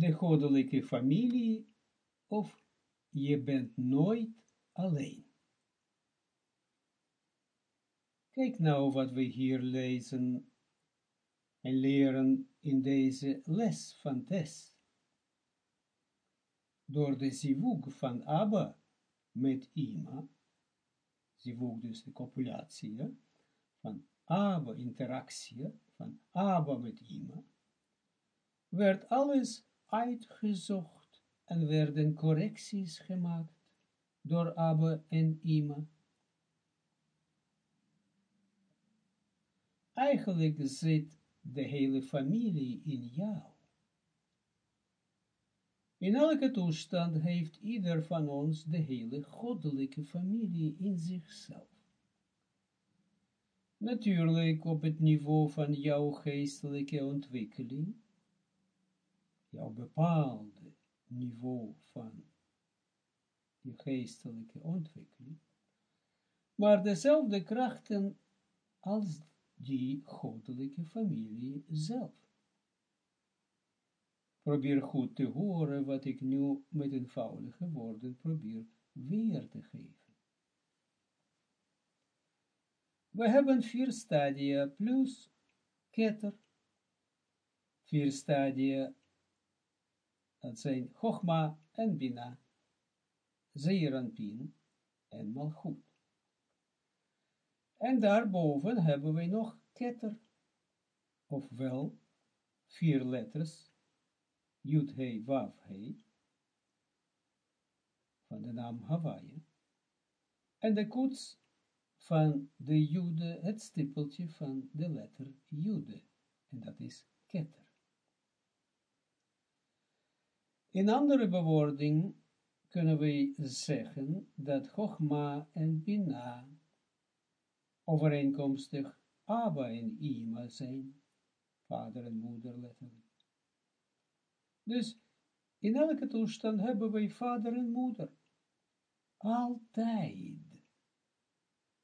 de goddelijke familie, of je bent nooit alleen. Kijk nou wat we hier lezen en leren in deze les van Tess. Door de zivug van Abba met Ima, zivug dus de copulatie, van Abba, interactie, van Abba met Ima, werd alles uitgezocht en werden correcties gemaakt door Abba en Ima. Eigenlijk zit de hele familie in jou. In elke toestand heeft ieder van ons de hele goddelijke familie in zichzelf. Natuurlijk op het niveau van jouw geestelijke ontwikkeling, jouw bepaalde niveau van je geestelijke ontwikkeling, maar dezelfde krachten als die goddelijke familie zelf. Probeer goed te horen wat ik nu met eenvoudige woorden probeer weer te geven. We hebben vier stadia plus ketter. Vier stadia, dat zijn Chogma en Bina, Zeeranpin en Malchut. En daarboven hebben we nog ketter, ofwel vier letters, Yud He Wav He, van de naam Hawaii, en de koets van de Jude, het stippeltje van de letter Jude, en dat is ketter. In andere bewoording kunnen we zeggen dat Chogma en Bina overeenkomstig Abba en Ima zijn, vader en moeder letterlijk. Dus in elke toestand hebben wij vader en moeder. Altijd.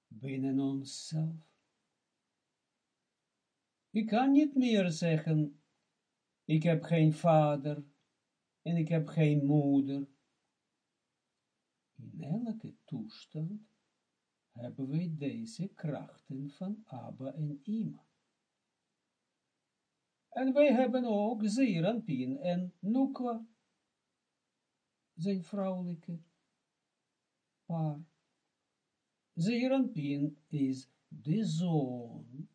Binnen onszelf. Ik kan niet meer zeggen, ik heb geen vader en ik heb geen moeder. In elke toestand hebben wij deze krachten van Abba en Ima. En wij hebben ook Zeeranpien en Nukwa, zijn vrouwelijke paar. Zeeranpien is de zoon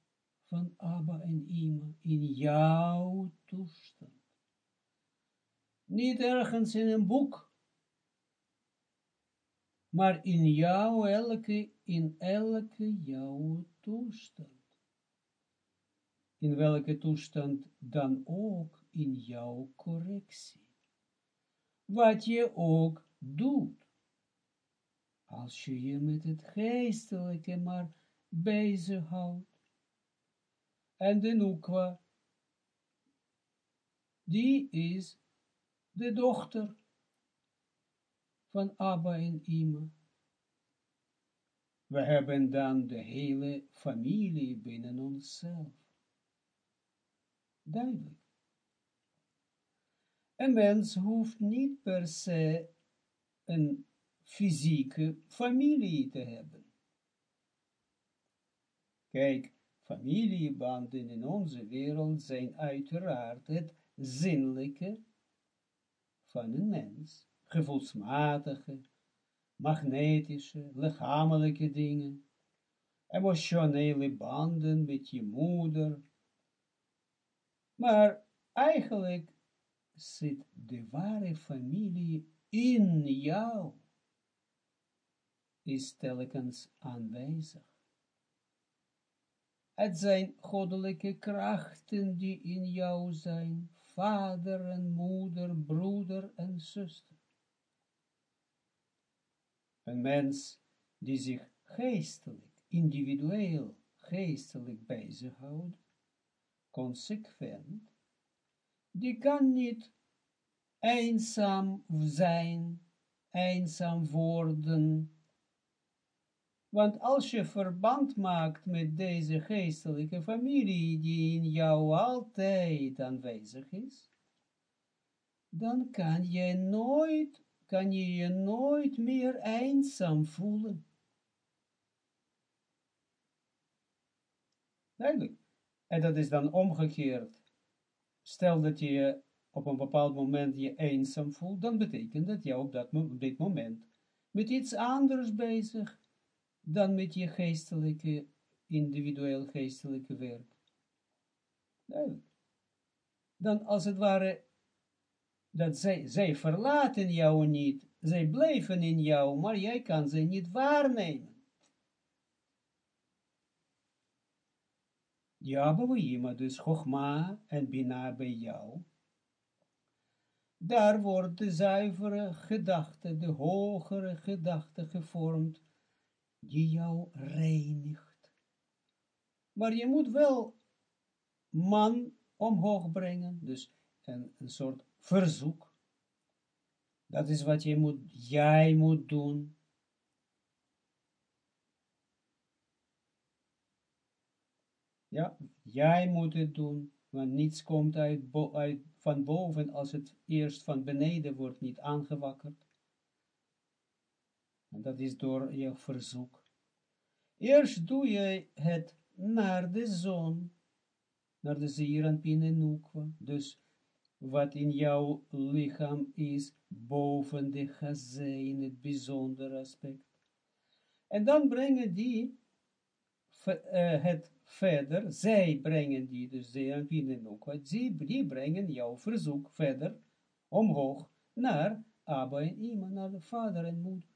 van Abba en Ima in jouw toestand. Niet ergens in een boek, maar in jou elke, in elke jouw toestand. In welke toestand dan ook in jouw correctie. Wat je ook doet. Als je je met het geestelijke maar bezighoudt. En de Nukwa, die is de dochter van Abba en Ima. We hebben dan de hele familie binnen onszelf. Duidelijk. Een mens hoeft niet per se een fysieke familie te hebben. Kijk, familiebanden in onze wereld zijn uiteraard het zinnelijke van een mens gevoelsmatige, magnetische, lichamelijke dingen, emotionele banden met je moeder. Maar eigenlijk zit de ware familie in jou, is telkens aanwezig. Het zijn goddelijke krachten die in jou zijn, vader en moeder, broeder en zuster. Een mens die zich geestelijk, individueel, geestelijk bezighoudt, consequent, die kan niet eenzaam zijn, eenzaam worden, want als je verband maakt met deze geestelijke familie, die in jou altijd aanwezig is, dan kan je nooit, kan je nooit meer eenzaam voelen. Duidelijk. En dat is dan omgekeerd. Stel dat je op een bepaald moment je eenzaam voelt, dan betekent dat je op, dat, op dit moment met iets anders bezig dan met je geestelijke, individueel geestelijke werk. Dan als het ware, dat zij, zij verlaten jou niet, zij blijven in jou, maar jij kan ze niet waarnemen. Ja, maar dus Chogma en Bina bij jou. Daar wordt de zuivere gedachte, de hogere gedachte gevormd, die jou reinigt. Maar je moet wel man omhoog brengen, dus een, een soort verzoek. Dat is wat je moet, jij moet doen. Ja, jij moet het doen, want niets komt uit, uit van boven als het eerst van beneden wordt niet aangewakkerd. En dat is door je verzoek. Eerst doe je het naar de zon, naar de Zeeranpin en Nukwa. Dus wat in jouw lichaam is, boven de gazé, in het bijzondere aspect. En dan brengen die uh, het verder, zij brengen die, dus Zeeranpin en Nukwa, die, die brengen jouw verzoek verder, omhoog, naar Abba en Ima, naar de vader en moeder.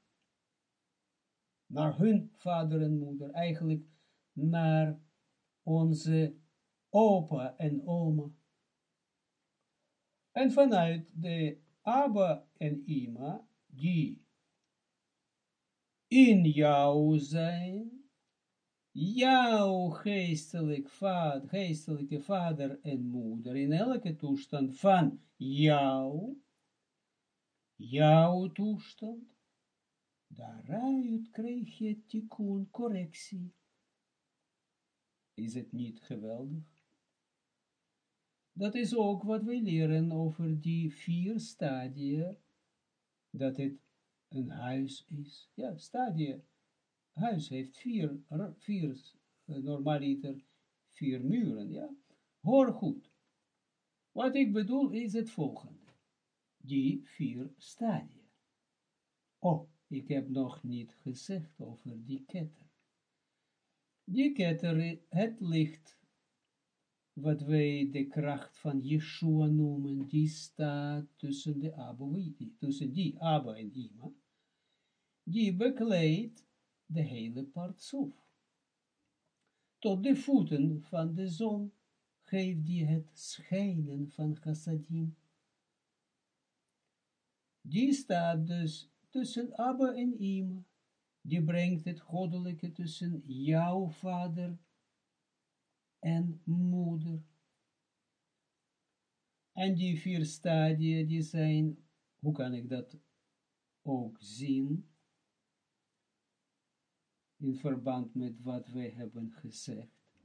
Naar hun vader en moeder, eigenlijk naar onze opa en oma. En vanuit de Abba en Ima, die in jou zijn, jouw geestelijk vader, geestelijke vader en moeder, in elke toestand van jou, jouw toestand, daaruit krijg je tikkun, correctie. Is het niet geweldig? Dat is ook wat wij leren over die vier stadia, dat het een huis is. Ja, stadia. Huis heeft vier, vier uh, normaliter, vier muren, ja. Hoor goed. Wat ik bedoel is het volgende. Die vier stadia. Oh, ik heb nog niet gezegd over die ketter. Die ketter, het licht wat wij de kracht van Yeshua noemen, die staat tussen de Abba, tussen die Abba en Ima, die bekleedt de hele partsoef. Tot de voeten van de zon geeft die het schijnen van chassadim. Die staat dus tussen Abba en Ima, die brengt het goddelijke tussen jouw vader en moeder. En die vier stadia, die zijn, hoe kan ik dat ook zien, in verband met wat wij hebben gezegd.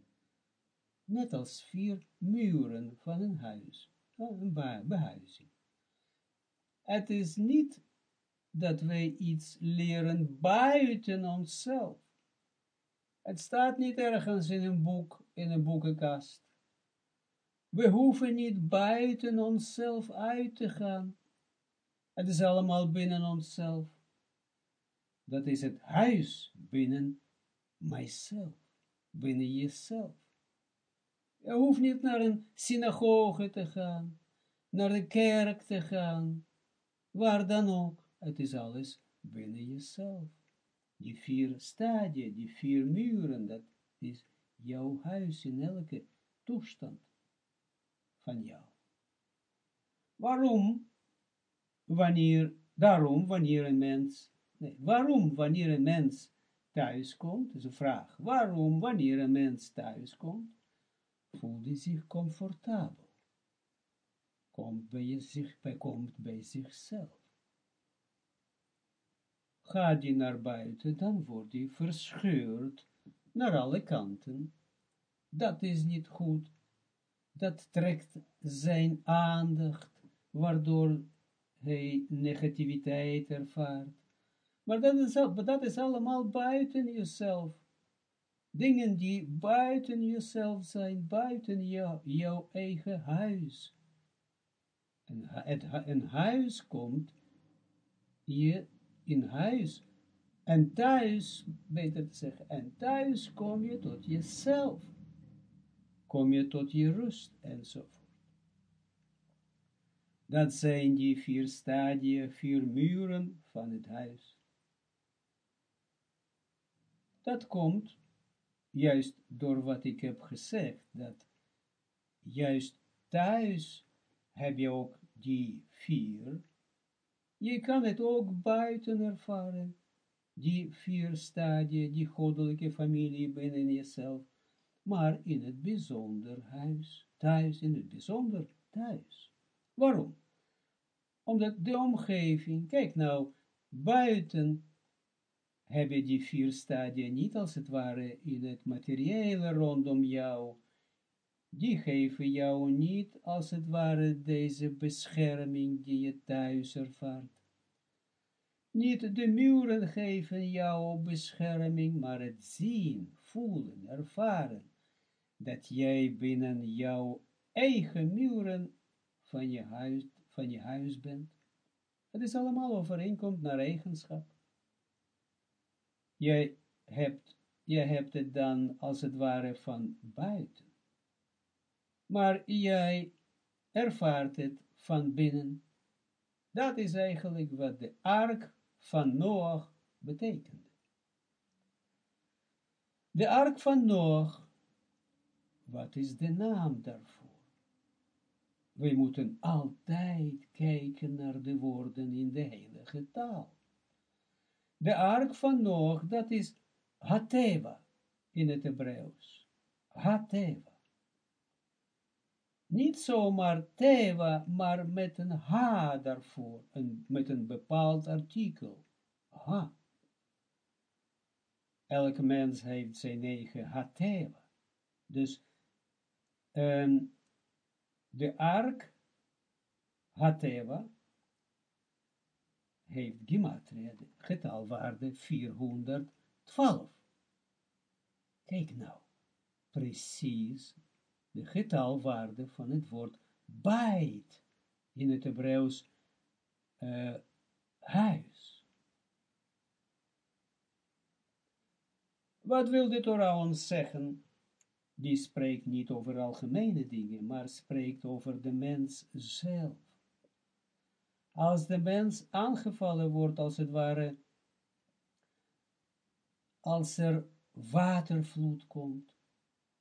Net als vier muren van een huis, een behuizing. Het is niet dat wij iets leren buiten onszelf. Het staat niet ergens in een boek, in een boekenkast. We hoeven niet buiten onszelf uit te gaan. Het is allemaal binnen onszelf. Dat is het huis binnen mijzelf, binnen jezelf. Je hoeft niet naar een synagoge te gaan, naar de kerk te gaan, waar dan ook. Het is alles binnen jezelf die vier stadia, die vier muren, dat is jouw huis in elke toestand van jou. Waarom, wanneer, daarom, wanneer een mens, nee, waarom, wanneer een mens thuis komt, is een vraag, waarom, wanneer een mens thuis komt, voelt hij zich comfortabel, komt bij, zich, komt bij zichzelf gaat hij naar buiten, dan wordt hij verscheurd naar alle kanten. Dat is niet goed. Dat trekt zijn aandacht waardoor hij negativiteit ervaart. Maar dat is, dat is allemaal buiten jezelf. Dingen die buiten jezelf zijn, buiten jou, jouw eigen huis. En het, een huis komt je in huis. En thuis, beter te zeggen, en thuis kom je tot jezelf. Kom je tot je rust enzovoort. Dat zijn die vier stadia, vier muren van het huis. Dat komt juist door wat ik heb gezegd, dat juist thuis heb je ook die vier. Je kan het ook buiten ervaren, die vier stadia, die goddelijke familie binnen jezelf, maar in het bijzonder huis, thuis, in het bijzonder thuis. Waarom? Omdat de omgeving, kijk nou, buiten heb je die vier stadia niet als het ware in het materiële rondom jou. Die geven jou niet als het ware deze bescherming die je thuis ervaart. Niet de muren geven jou bescherming, maar het zien, voelen, ervaren, dat jij binnen jouw eigen muren van je huis, van je huis bent. Het is allemaal overeenkomt naar eigenschap. Jij hebt, je hebt het dan als het ware van buiten. Maar jij ervaart het van binnen. Dat is eigenlijk wat de ark van Noach betekende. De ark van Noach, wat is de naam daarvoor? We moeten altijd kijken naar de woorden in de heilige taal. De ark van Noach, dat is Hateva in het Hebreeuws. Hateva. Niet zomaar Teva, maar met een H daarvoor, een, met een bepaald artikel. Ha. Elke mens heeft zijn eigen Hateva. Dus um, de ark Hateva heeft gematria, de getalwaarde 412. Kijk nou, precies de getalwaarde van het woord bait in het Hebreeuws uh, huis. Wat wil de Torah ons zeggen? Die spreekt niet over algemene dingen, maar spreekt over de mens zelf. Als de mens aangevallen wordt, als het ware, als er watervloed komt,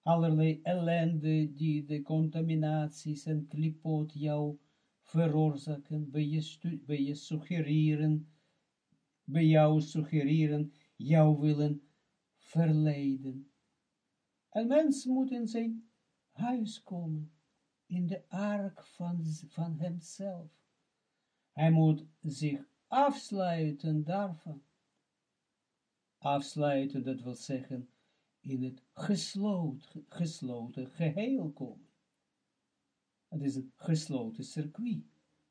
allerlei ellende die de contaminaties en klipot jou veroorzaken, bij je, bij je suggereren, bij jou suggereren, jou willen verleiden. Een mens moet in zijn huis komen, in de ark van, van hemzelf. Hij moet zich afsluiten daarvan. Afsluiten, dat wil zeggen, in het gesloten, gesloten geheel komen. Het is een gesloten circuit,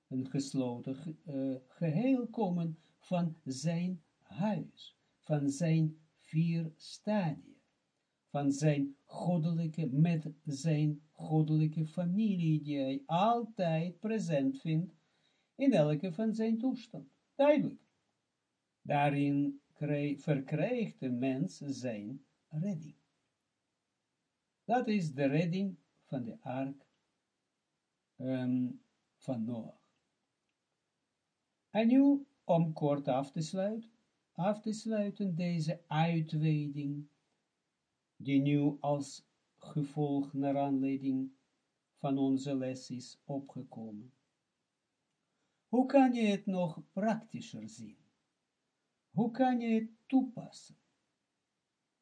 een gesloten uh, geheel komen van zijn huis, van zijn vier stadia, van zijn goddelijke, met zijn goddelijke familie, die hij altijd present vindt in elke van zijn toestand. Duidelijk. Daarin verkrijgt de mens zijn redding. Dat is de redding van de ark um, van Noach. En nu, om kort af te sluiten, af te sluiten deze uitweiding, die nu als gevolg naar aanleiding van onze les is opgekomen. Hoe kan je het nog praktischer zien? Hoe kan je het toepassen?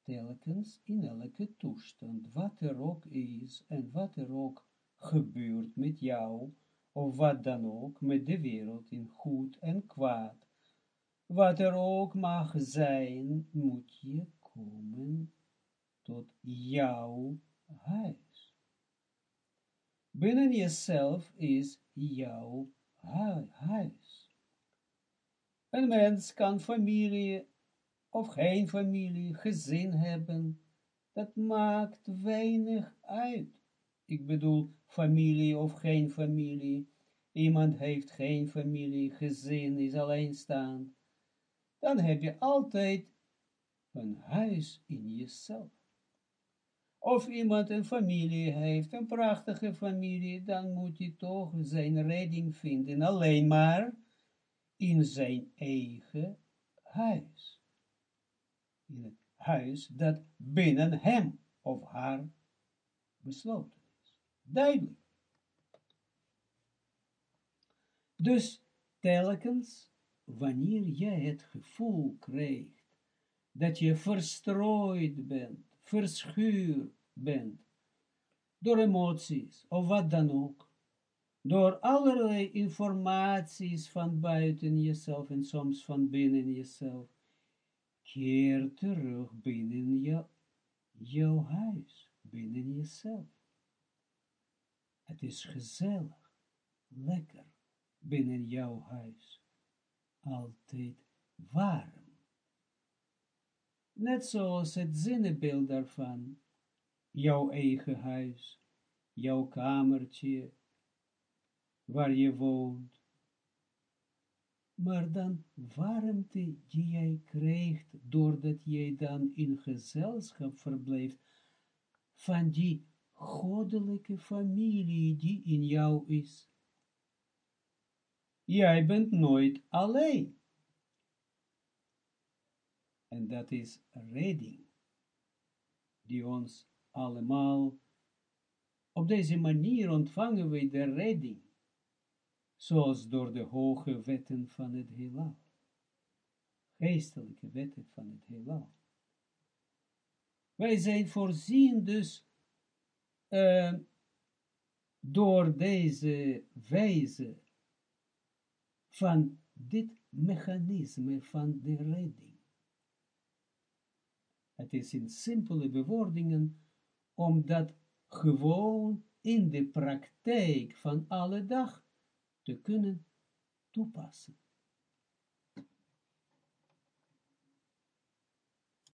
Telkens in elke toestand, wat er ook is en wat er ook gebeurt met jou, of wat dan ook met de wereld in goed en kwaad, wat er ook mag zijn, moet je komen tot jouw huis. Binnen jezelf is jouw huis. Een mens kan familie of geen familie, gezin hebben, dat maakt weinig uit. Ik bedoel, familie of geen familie. Iemand heeft geen familie, gezin, is alleenstaand. Dan heb je altijd een huis in jezelf. Of iemand een familie heeft, een prachtige familie, dan moet hij toch zijn redding vinden, alleen maar in zijn eigen huis. In het huis dat binnen hem of haar besloten is. Duidelijk. Dus telkens wanneer jij het gevoel krijgt dat je verstrooid bent, verschuurd bent, door emoties of wat dan ook, door allerlei informaties van buiten jezelf en soms van binnen jezelf, keer terug binnen je, jouw huis, binnen jezelf. Het is gezellig, lekker, binnen jouw huis, altijd warm. Net zoals het zinnebeeld daarvan, jouw eigen huis, jouw kamertje, waar je woont. Maar dan warmte die jij krijgt, doordat jij dan in gezelschap verblijft, van die goddelijke familie die in jou is. Jij bent nooit alleen. En dat is redding, die ons allemaal, op deze manier ontvangen wij de redding, zoals door de hoge wetten van het heelal, geestelijke wetten van het heelal. Wij zijn voorzien dus uh, door deze wijze van dit mechanisme van de redding. Het is in simpele bewoordingen, om dat gewoon in de praktijk van alle dag te kunnen toepassen.